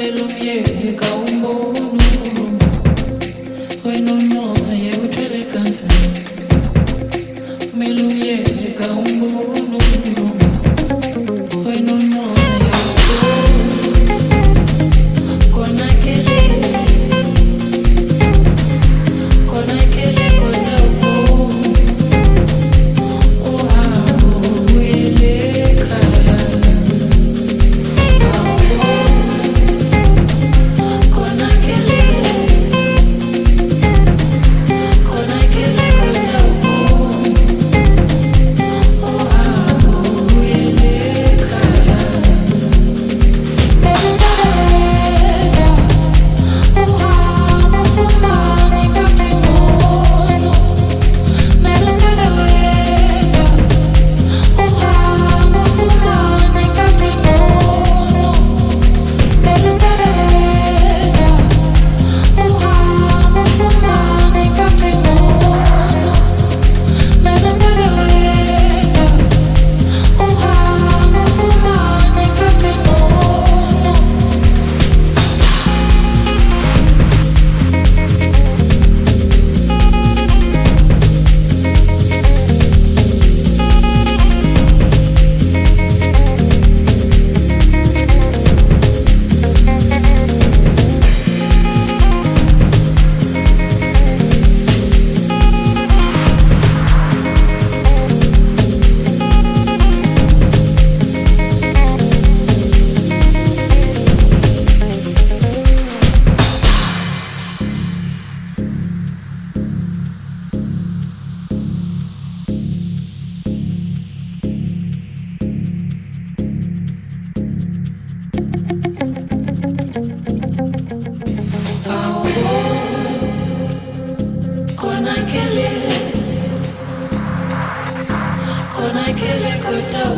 me lo ka un bono. Bueno, no, llego a Me fu